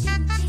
Chin, chin.